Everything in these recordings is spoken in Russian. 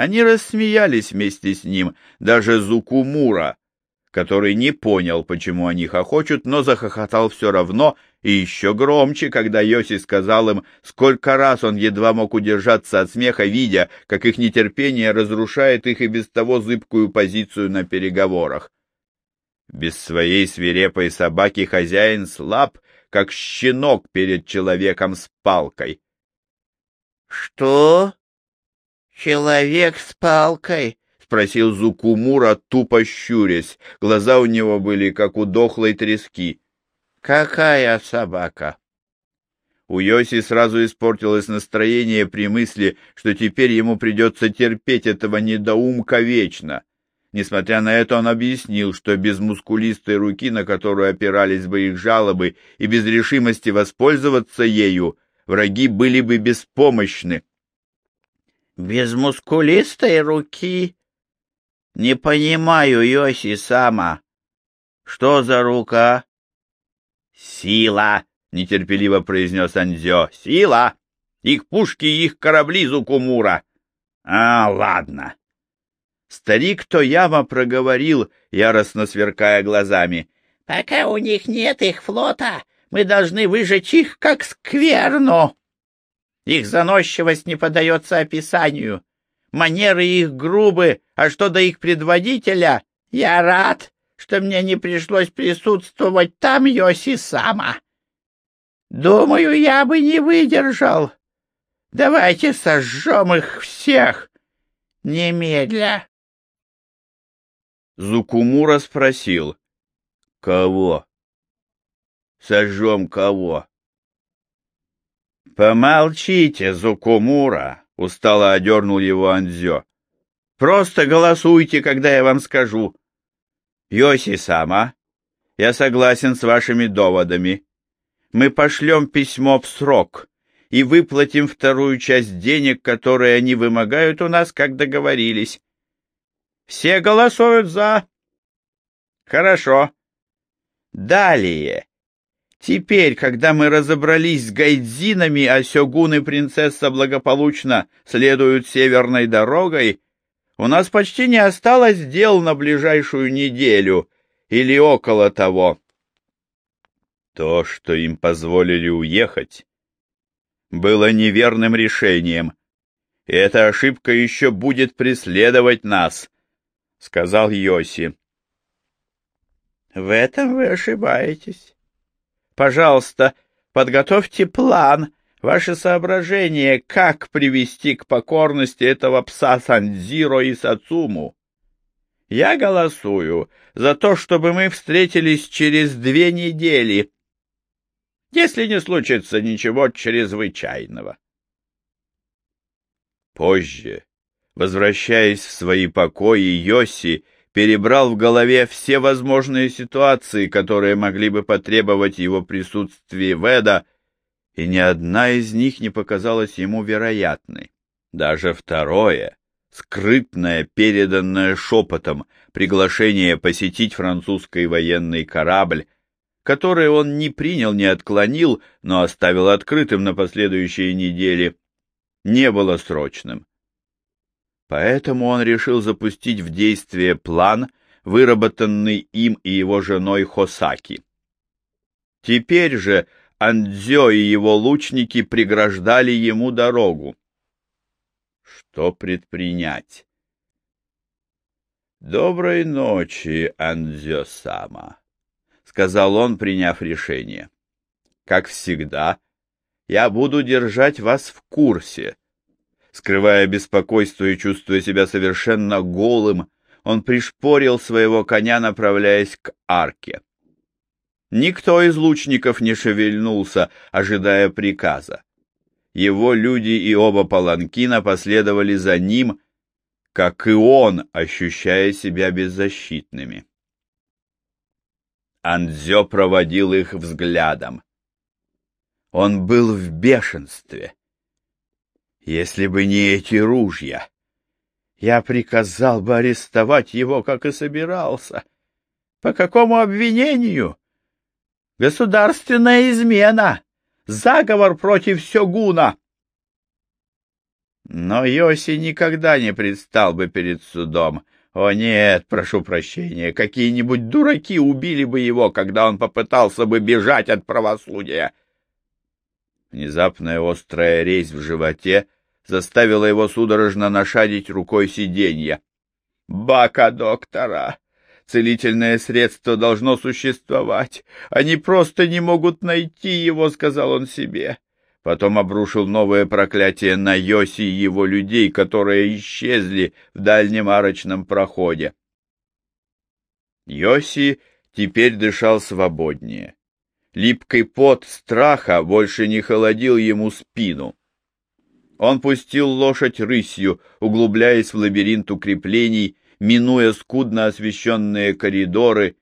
Они рассмеялись вместе с ним, даже Зукумура, который не понял, почему они хохочут, но захохотал все равно и еще громче, когда Йоси сказал им, сколько раз он едва мог удержаться от смеха, видя, как их нетерпение разрушает их и без того зыбкую позицию на переговорах. Без своей свирепой собаки хозяин слаб, как щенок перед человеком с палкой. — Что? Человек с палкой? — спросил Зукумура, тупо щурясь. Глаза у него были, как у дохлой трески. — Какая собака? У Йоси сразу испортилось настроение при мысли, что теперь ему придется терпеть этого недоумка вечно. Несмотря на это, он объяснил, что без мускулистой руки, на которую опирались бы их жалобы, и без решимости воспользоваться ею, враги были бы беспомощны. — Без мускулистой руки? Не понимаю, Йоси Сама. Что за рука? — Сила, — нетерпеливо произнес Анзё. — Сила! Их пушки и их корабли Зукумура. — А, ладно. — Старик Тояма проговорил, яростно сверкая глазами. — Пока у них нет их флота, мы должны выжечь их, как скверну. Их заносчивость не поддается описанию. Манеры их грубы, а что до их предводителя, я рад, что мне не пришлось присутствовать там, Йоси-сама. Думаю, я бы не выдержал. Давайте сожжем их всех. Немедля. Зукумура спросил. — Кого? — Сожжем кого? — Помолчите, Зукумура, — устало одернул его Анзё. — Просто голосуйте, когда я вам скажу. Йоси-сама, я согласен с вашими доводами. Мы пошлем письмо в срок и выплатим вторую часть денег, которые они вымогают у нас, как договорились. Все голосуют за. Хорошо. Далее. Теперь, когда мы разобрались с гайдзинами, а сёгун и принцесса благополучно следуют северной дорогой, у нас почти не осталось дел на ближайшую неделю или около того. То, что им позволили уехать, было неверным решением, и эта ошибка еще будет преследовать нас, — сказал Йоси. — В этом вы ошибаетесь. Пожалуйста, подготовьте план, ваши соображения, как привести к покорности этого пса Сандзиро и Сацуму. Я голосую за то, чтобы мы встретились через две недели, если не случится ничего чрезвычайного. Позже, Возвращаясь в свои покои, Йоси перебрал в голове все возможные ситуации, которые могли бы потребовать его присутствия в Эда, и ни одна из них не показалась ему вероятной. Даже второе, скрытное, переданное шепотом, приглашение посетить французский военный корабль, который он не принял, не отклонил, но оставил открытым на последующие недели, не было срочным. Поэтому он решил запустить в действие план, выработанный им и его женой Хосаки. Теперь же Андзё и его лучники преграждали ему дорогу. Что предпринять? «Доброй ночи, Андзё-сама», — сказал он, приняв решение. «Как всегда, я буду держать вас в курсе, Скрывая беспокойство и чувствуя себя совершенно голым, он пришпорил своего коня, направляясь к арке. Никто из лучников не шевельнулся, ожидая приказа. Его люди и оба паланкина последовали за ним, как и он, ощущая себя беззащитными. Андзё проводил их взглядом. Он был в бешенстве. Если бы не эти ружья, я приказал бы арестовать его, как и собирался. По какому обвинению? Государственная измена, заговор против Сёгуна. Но Йоси никогда не предстал бы перед судом. О нет, прошу прощения, какие-нибудь дураки убили бы его, когда он попытался бы бежать от правосудия. Внезапная острая резь в животе заставила его судорожно нашадить рукой сиденья. «Бака доктора! Целительное средство должно существовать. Они просто не могут найти его», — сказал он себе. Потом обрушил новое проклятие на Йоси и его людей, которые исчезли в дальнем арочном проходе. Йоси теперь дышал свободнее. Липкий пот страха больше не холодил ему спину. Он пустил лошадь рысью, углубляясь в лабиринт укреплений, минуя скудно освещенные коридоры.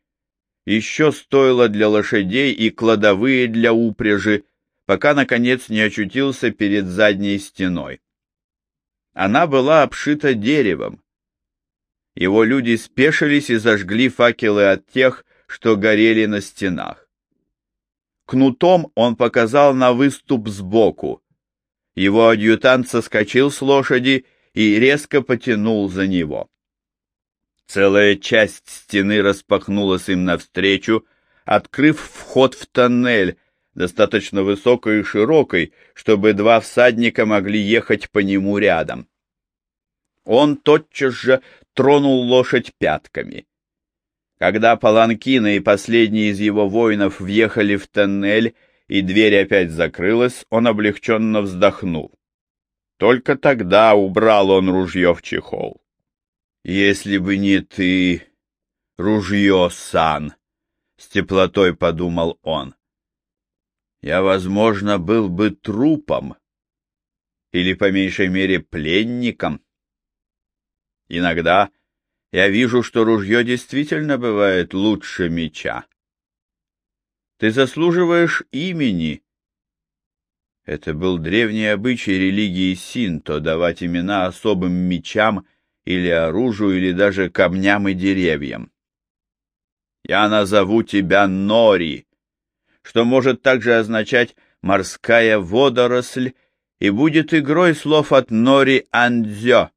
Еще стоило для лошадей и кладовые для упряжи, пока, наконец, не очутился перед задней стеной. Она была обшита деревом. Его люди спешились и зажгли факелы от тех, что горели на стенах. Кнутом он показал на выступ сбоку. Его адъютант соскочил с лошади и резко потянул за него. Целая часть стены распахнулась им навстречу, открыв вход в тоннель, достаточно высокой и широкой, чтобы два всадника могли ехать по нему рядом. Он тотчас же тронул лошадь пятками. Когда Паланкина и последний из его воинов въехали в тоннель, и дверь опять закрылась, он облегченно вздохнул. Только тогда убрал он ружье в чехол. «Если бы не ты, ружье, Сан!» — с теплотой подумал он я, возможно, был бы трупом или, по меньшей мере, пленником. Иногда я вижу, что ружье действительно бывает лучше меча. Ты заслуживаешь имени. Это был древний обычай религии Синто давать имена особым мечам или оружию, или даже камням и деревьям. Я назову тебя Нори, что может также означать «морская водоросль» и будет игрой слов от Нори Андзё.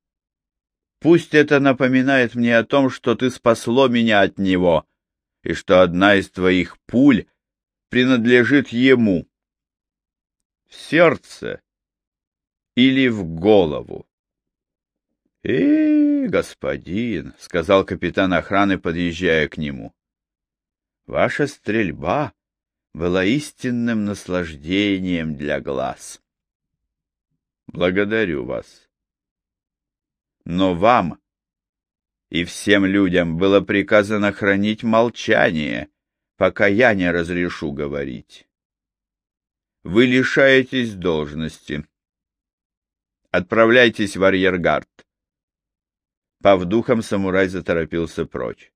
Пусть это напоминает мне о том, что ты спасло меня от него, и что одна из твоих пуль принадлежит ему. В сердце или в голову. — Э, господин, — сказал капитан охраны, подъезжая к нему, — ваша стрельба была истинным наслаждением для глаз. Благодарю вас. Но вам и всем людям было приказано хранить молчание, пока я не разрешу говорить. Вы лишаетесь должности. Отправляйтесь в арьергард. Пав духом, самурай заторопился прочь.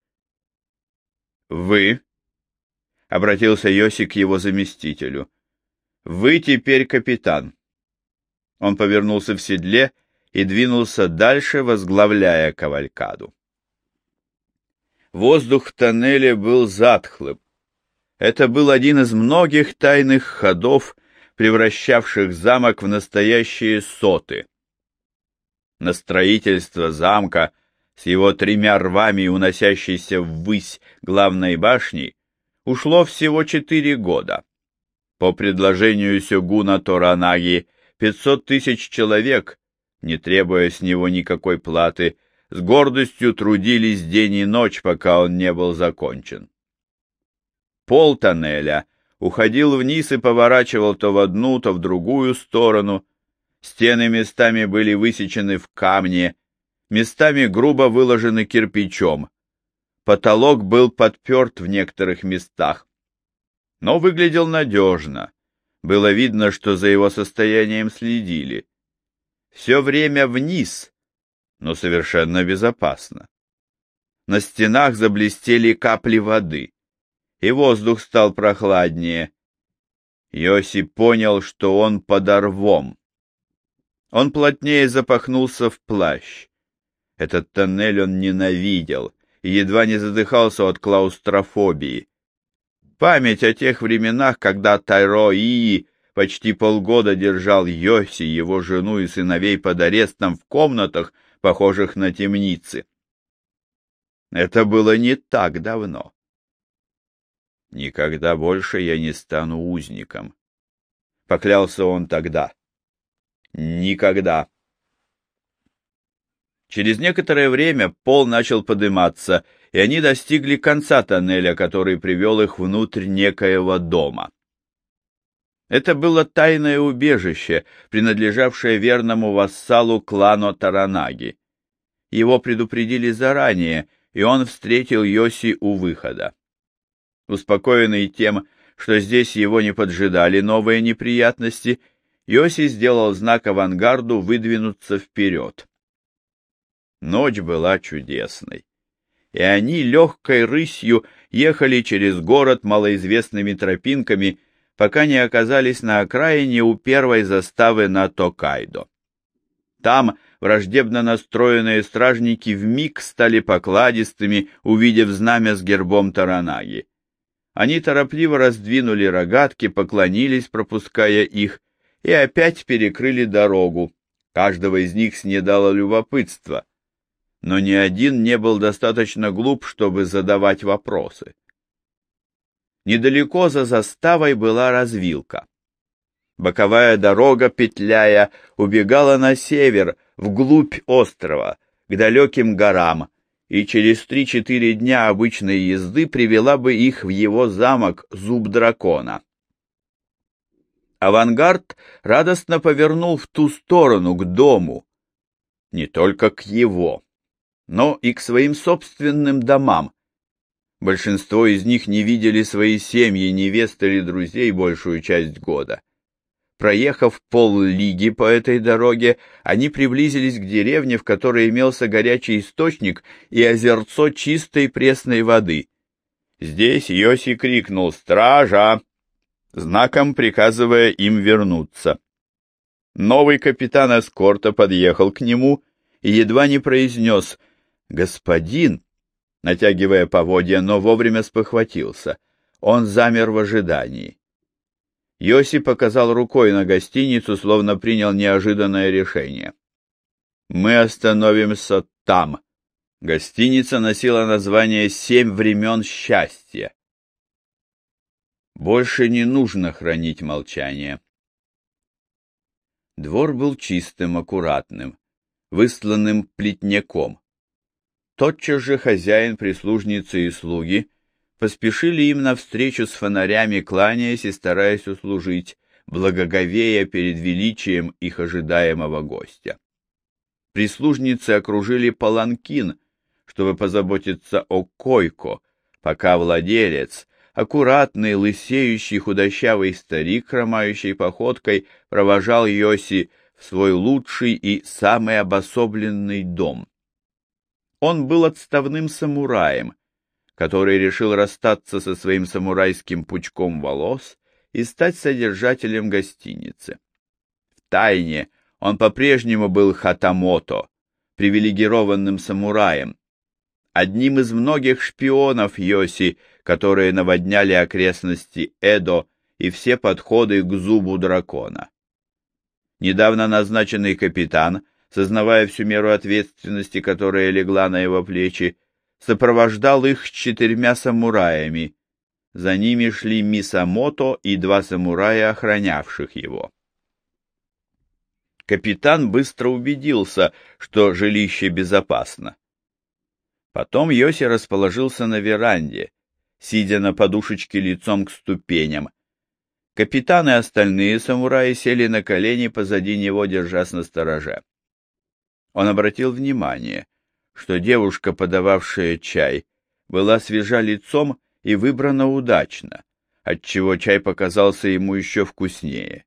Вы — обратился Йоси к его заместителю. «Вы теперь капитан». Он повернулся в седле и двинулся дальше, возглавляя кавалькаду. Воздух в тоннеле был затхлым. Это был один из многих тайных ходов, превращавших замок в настоящие соты. На строительство замка с его тремя рвами, уносящейся ввысь главной башней, ушло всего четыре года. По предложению сёгуна Торанаги, 500 тысяч человек, не требуя с него никакой платы, с гордостью трудились день и ночь, пока он не был закончен. Пол тоннеля уходил вниз и поворачивал то в одну, то в другую сторону. Стены местами были высечены в камне, местами грубо выложены кирпичом. Потолок был подперт в некоторых местах, но выглядел надежно. Было видно, что за его состоянием следили. Все время вниз, но совершенно безопасно. На стенах заблестели капли воды, и воздух стал прохладнее. Йоси понял, что он под рвом. Он плотнее запахнулся в плащ. Этот тоннель он ненавидел — и едва не задыхался от клаустрофобии. Память о тех временах, когда Тайро Ии почти полгода держал Йоси, его жену и сыновей под арестом в комнатах, похожих на темницы. Это было не так давно. Никогда больше я не стану узником. Поклялся он тогда. Никогда. Через некоторое время пол начал подниматься, и они достигли конца тоннеля, который привел их внутрь некоего дома. Это было тайное убежище, принадлежавшее верному вассалу клану Таранаги. Его предупредили заранее, и он встретил Йоси у выхода. Успокоенный тем, что здесь его не поджидали новые неприятности, Йоси сделал знак авангарду выдвинуться вперед. Ночь была чудесной, и они легкой рысью ехали через город малоизвестными тропинками, пока не оказались на окраине у первой заставы на Токайдо. Там враждебно настроенные стражники вмиг стали покладистыми, увидев знамя с гербом Таранаги. Они торопливо раздвинули рогатки, поклонились, пропуская их, и опять перекрыли дорогу. Каждого из них снедало любопытство. Но ни один не был достаточно глуп, чтобы задавать вопросы. Недалеко за заставой была развилка. Боковая дорога, петляя, убегала на север, вглубь острова, к далеким горам, и через три-четыре дня обычной езды привела бы их в его замок Зуб Дракона. Авангард радостно повернул в ту сторону, к дому, не только к его, но и к своим собственным домам. Большинство из них не видели свои семьи, невест или друзей большую часть года. Проехав пол-лиги по этой дороге, они приблизились к деревне, в которой имелся горячий источник и озерцо чистой пресной воды. Здесь Йоси крикнул «Стража!», знаком приказывая им вернуться. Новый капитан эскорта подъехал к нему и едва не произнес «Господин!», натягивая поводья, но вовремя спохватился. Он замер в ожидании. Йоси показал рукой на гостиницу, словно принял неожиданное решение. «Мы остановимся там». Гостиница носила название «Семь времен счастья». Больше не нужно хранить молчание. Двор был чистым, аккуратным, выстланным плетняком. Тотчас же хозяин, прислужницы и слуги поспешили им навстречу с фонарями, кланяясь и стараясь услужить, благоговея перед величием их ожидаемого гостя. Прислужницы окружили паланкин, чтобы позаботиться о койко, пока владелец, аккуратный, лысеющий, худощавый старик, хромающей походкой, провожал Йоси в свой лучший и самый обособленный дом. Он был отставным самураем, который решил расстаться со своим самурайским пучком волос и стать содержателем гостиницы. В тайне он по-прежнему был хатамото, привилегированным самураем, одним из многих шпионов Йоси, которые наводняли окрестности Эдо и все подходы к зубу дракона. Недавно назначенный капитан, сознавая всю меру ответственности, которая легла на его плечи, сопровождал их с четырьмя самураями. За ними шли Мисамото и два самурая, охранявших его. Капитан быстро убедился, что жилище безопасно. Потом Йоси расположился на веранде, сидя на подушечке лицом к ступеням. Капитан и остальные самураи сели на колени позади него, держась на стороже. Он обратил внимание, что девушка, подававшая чай, была свежа лицом и выбрана удачно, отчего чай показался ему еще вкуснее.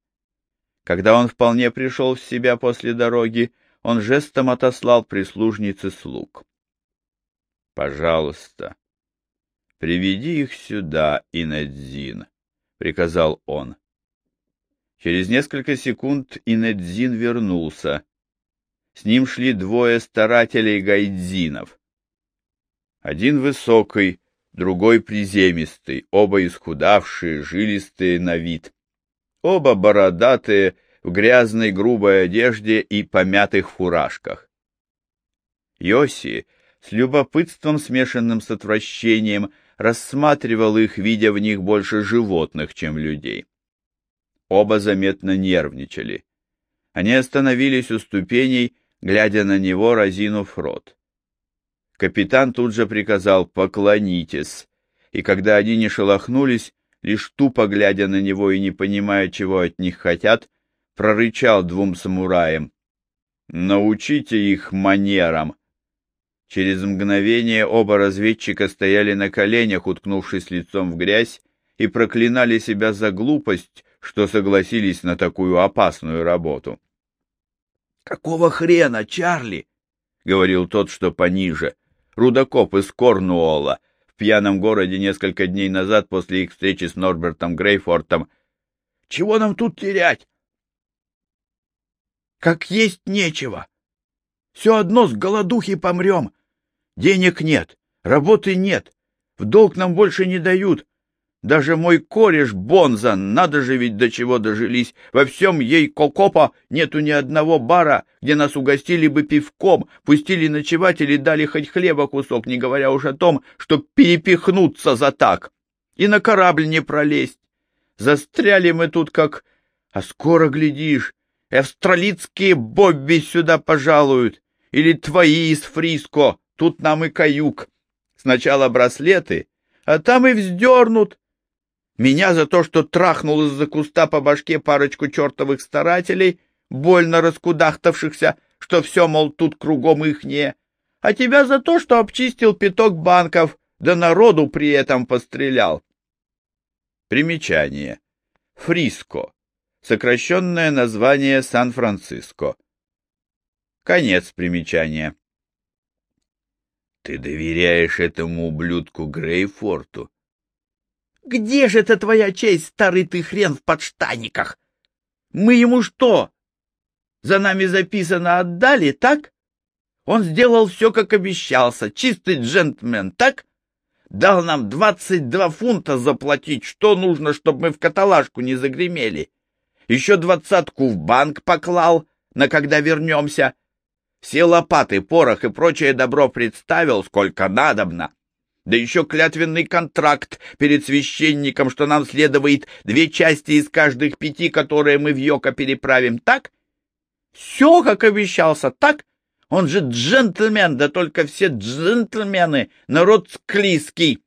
Когда он вполне пришел в себя после дороги, он жестом отослал прислужницы слуг. «Пожалуйста, приведи их сюда, Инедзин», — приказал он. Через несколько секунд Инедзин вернулся, с ним шли двое старателей гайдзинов. Один высокий, другой приземистый, оба исхудавшие, жилистые на вид. Оба бородатые, в грязной грубой одежде и помятых фуражках. Йоси с любопытством, смешанным с отвращением, рассматривал их, видя в них больше животных, чем людей. Оба заметно нервничали. Они остановились у ступеней, глядя на него, разинув рот. Капитан тут же приказал «поклонитесь», и когда они не шелохнулись, лишь тупо глядя на него и не понимая, чего от них хотят, прорычал двум самураям. «Научите их манерам!» Через мгновение оба разведчика стояли на коленях, уткнувшись лицом в грязь, и проклинали себя за глупость, что согласились на такую опасную работу. «Какого хрена, Чарли?» — говорил тот, что пониже. Рудокоп из Корнуолла, в пьяном городе несколько дней назад после их встречи с Норбертом Грейфортом. «Чего нам тут терять? как есть нечего. Все одно с голодухи помрем. Денег нет, работы нет, в долг нам больше не дают. Даже мой кореш Бонзан, надо же ведь до чего дожились, во всем ей Кокопа нету ни одного бара, где нас угостили бы пивком, пустили ночевать или дали хоть хлеба кусок, не говоря уж о том, что перепихнуться за так. И на корабль не пролезть. Застряли мы тут как... А скоро, глядишь, Австралийские бобби сюда пожалуют, или твои из Фриско, тут нам и каюк. Сначала браслеты, а там и вздернут. Меня за то, что трахнул из-за куста по башке парочку чертовых старателей, больно раскудахтавшихся, что все, мол, тут кругом ихнее, а тебя за то, что обчистил пяток банков, да народу при этом пострелял. Примечание. Фриско сокращенное название Сан-Франциско. Конец примечания. Ты доверяешь этому ублюдку Грейфорту? Где же это твоя честь, старый ты хрен в подштаниках? Мы ему что? За нами записано отдали, так? Он сделал все, как обещался, чистый джентльмен, так? Дал нам двадцать два фунта заплатить, что нужно, чтобы мы в каталажку не загремели еще двадцатку в банк поклал, на когда вернемся. Все лопаты, порох и прочее добро представил, сколько надобно. Да еще клятвенный контракт перед священником, что нам следует две части из каждых пяти, которые мы в Йоко переправим, так? Все, как обещался, так? Он же джентльмен, да только все джентльмены, народ склизкий.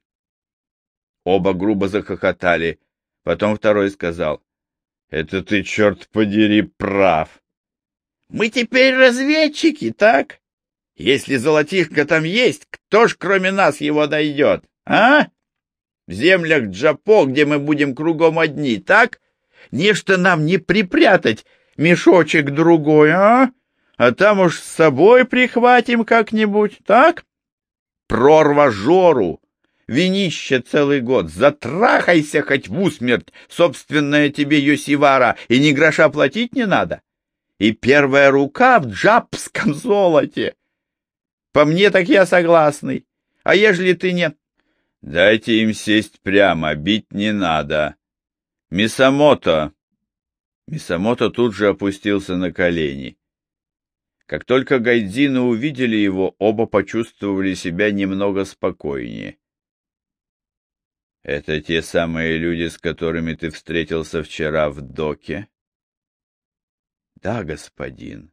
Оба грубо захохотали. Потом второй сказал, это ты, черт подери, прав. Мы теперь разведчики, так? Если золотишко там есть, кто ж кроме нас его найдет, а? В землях Джапо, где мы будем кругом одни, так? Нечто нам не припрятать мешочек другой, а? А там уж с собой прихватим как-нибудь, так? Прорва Жору, винище целый год, затрахайся хоть в усмерть, собственная тебе Йосивара, и ни гроша платить не надо. И первая рука в джапском золоте. По мне так я согласный. А ежели ты не... Дайте им сесть прямо, бить не надо. Мисамото. Мисамото тут же опустился на колени. Как только Гайдзины увидели его, оба почувствовали себя немного спокойнее. Это те самые люди, с которыми ты встретился вчера в доке? Да, господин.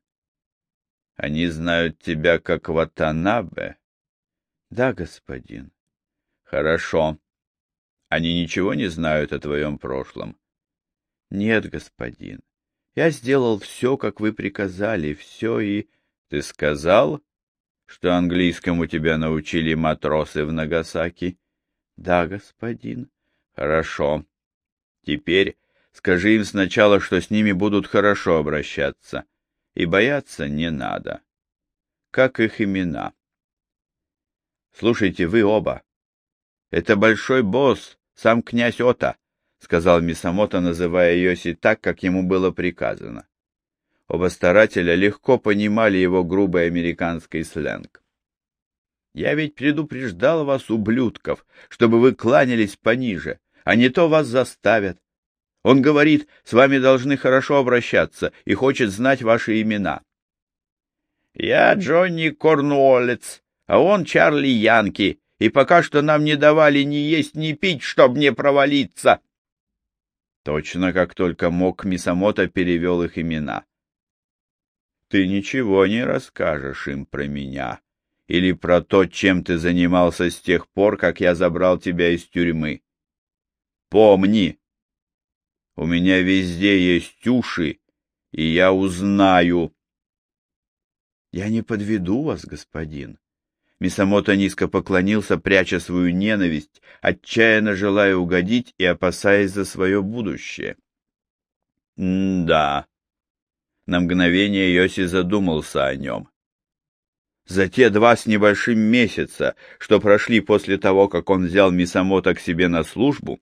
Они знают тебя как Ватанабе? Да, господин. Хорошо. Они ничего не знают о твоем прошлом? Нет, господин. Я сделал все, как вы приказали, все и... Ты сказал, что английскому тебя научили матросы в Нагасаки? Да, господин. Хорошо. Теперь скажи им сначала, что с ними будут хорошо обращаться, и бояться не надо. Как их имена? Слушайте, вы оба. Это большой босс, сам князь Ота, сказал Мисамото, называя Йоси так, как ему было приказано. Оба старателя легко понимали его грубый американский сленг. Я ведь предупреждал вас, ублюдков, чтобы вы кланялись пониже, а не то вас заставят. Он говорит, с вами должны хорошо обращаться и хочет знать ваши имена. Я Джонни Корнуоллец, а он Чарли Янки, и пока что нам не давали ни есть, ни пить, чтоб не провалиться. Точно как только мог, Мисамото перевел их имена. Ты ничего не расскажешь им про меня или про то, чем ты занимался с тех пор, как я забрал тебя из тюрьмы. Помни, у меня везде есть уши, и я узнаю. Я не подведу вас, господин. Мисамото низко поклонился, пряча свою ненависть, отчаянно желая угодить и опасаясь за свое будущее. М-да. На мгновение Йоси задумался о нем. За те два с небольшим месяца, что прошли после того, как он взял Мисамото к себе на службу,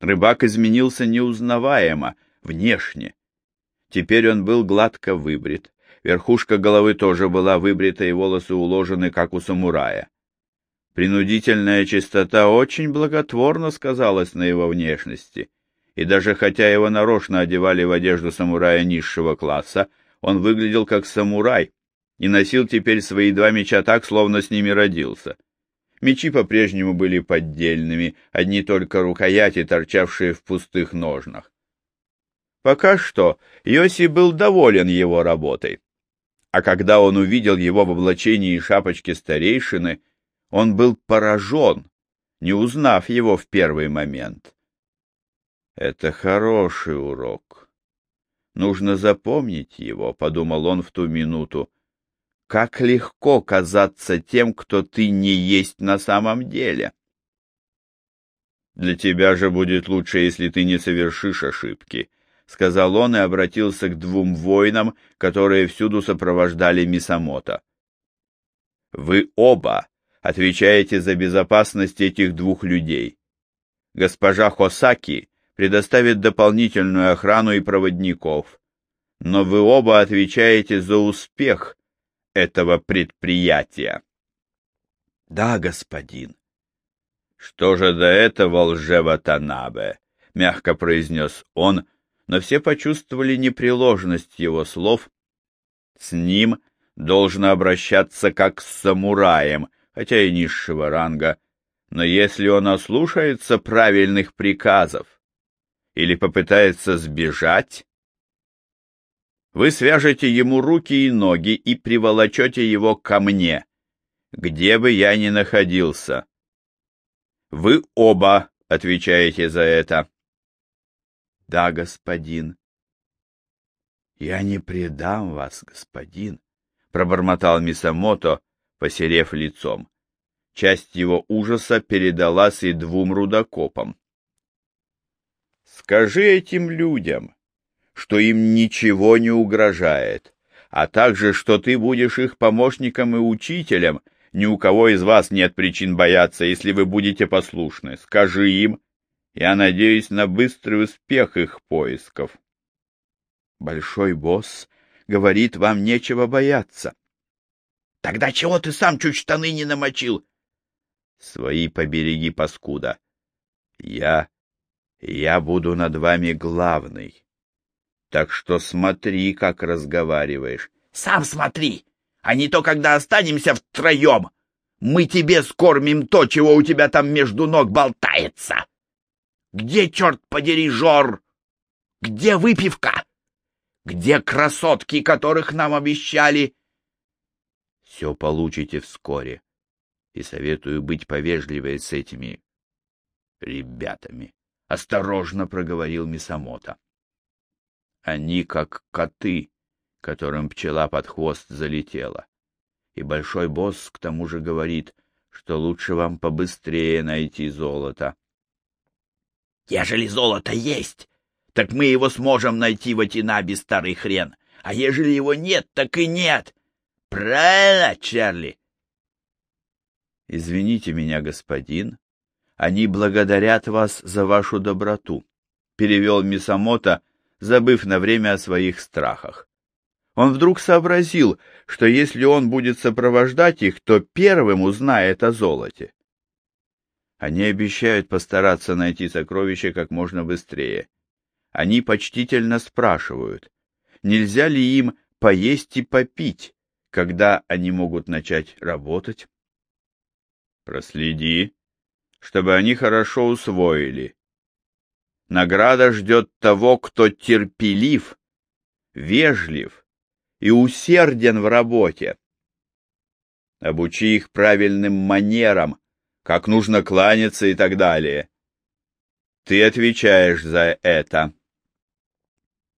рыбак изменился неузнаваемо, внешне. Теперь он был гладко выбрит, верхушка головы тоже была выбрита и волосы уложены, как у самурая. Принудительная чистота очень благотворно сказалась на его внешности, и даже хотя его нарочно одевали в одежду самурая низшего класса, он выглядел как самурай, и носил теперь свои два меча так, словно с ними родился. Мечи по-прежнему были поддельными, одни только рукояти, торчавшие в пустых ножнах. Пока что Йоси был доволен его работой. А когда он увидел его в облачении и шапочке старейшины, он был поражен, не узнав его в первый момент. Это хороший урок. Нужно запомнить его, — подумал он в ту минуту, как легко казаться тем, кто ты не есть на самом деле. Для тебя же будет лучше, если ты не совершишь ошибки, — сказал он и обратился к двум воинам, которые всюду сопровождали Мисамото. Вы оба отвечаете за безопасность этих двух людей. Госпожа Хосаки предоставит дополнительную охрану и проводников, но вы оба отвечаете за успех этого предприятия. — Да, господин. — Что же до этого, лжева Танабе? — мягко произнес он, но все почувствовали непреложность его слов. С ним должно обращаться как с самураем, хотя и низшего ранга, но если он ослушается правильных приказов или попытается сбежать, вы свяжете ему руки и ноги и приволочете его ко мне, где бы я ни находился. Вы оба отвечаете за это. Да, господин. Я не предам вас, господин, пробормотал Мисамото, посерев лицом. Часть его ужаса передалась и двум рудокопам. Скажи этим людям, что им ничего не угрожает, а также, что ты будешь их помощником и учителем. Ни у кого из вас нет причин бояться, если вы будете послушны. Скажи им. Я надеюсь на быстрый успех их поисков. Большой босс говорит, вам нечего бояться. Тогда чего ты сам чуть штаны не намочил? Свои побереги, паскуда. Я... я буду над вами главный. Так что смотри, как разговариваешь. Сам смотри, а не то, когда останемся втроем. Мы тебе скормим то, чего у тебя там между ног болтается. Где, черт подери, Жор? Где выпивка? Где красотки, которых нам обещали? Все получите вскоре. И советую быть повежливее с этими ребятами. Осторожно проговорил Мисамото. Они как коты, которым пчела под хвост залетела. И большой босс к тому же говорит, что лучше вам побыстрее найти золото. Ежели золото есть, так мы его сможем найти в Атинаби, старый хрен. А ежели его нет, так и нет. Правильно, Чарли? Извините меня, господин. Они благодарят вас за вашу доброту, — перевел Мисамото, забыв на время о своих страхах. Он вдруг сообразил, что если он будет сопровождать их, то первым узнает о золоте. Они обещают постараться найти сокровище как можно быстрее. Они почтительно спрашивают, нельзя ли им поесть и попить, когда они могут начать работать. Проследи, чтобы они хорошо усвоили. Награда ждет того, кто терпелив, вежлив и усерден в работе. Обучи их правильным манерам, как нужно кланяться и так далее. Ты отвечаешь за это.